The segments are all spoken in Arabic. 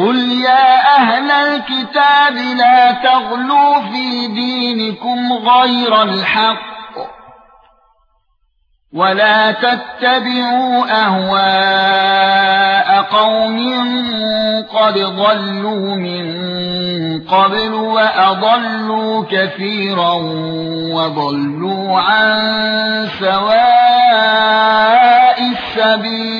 قُلْ يَا أَهْلَ الْكِتَابِ لَا تَغْلُوا فِي دِينِكُمْ غَيْرَ الْحَقِّ وَلَا تَتَّبِعُوا أَهْوَاءَ قَوْمٍ قَدْ ضَلُّوا مِن قَبْلُ وَأَضَلُّوا كَثِيرًا وَضَلُّوا عَن سَوَاءِ السَّبِيلِ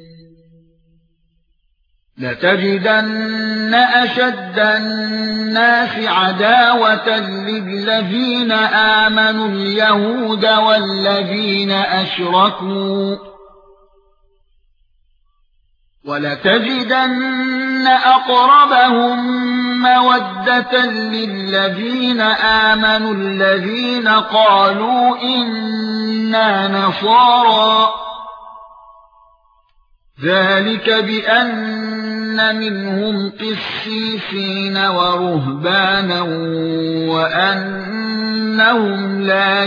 لتجدن أشد الناس عداوة للذين آمنوا اليهود والذين أشركوا. ولتجدن أقربهم مودة للذين آمنوا الذين قالوا إنا نصارى. ذلك بأن منهم قسيسين ورهبانا وأنهم لا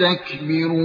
يستكبرون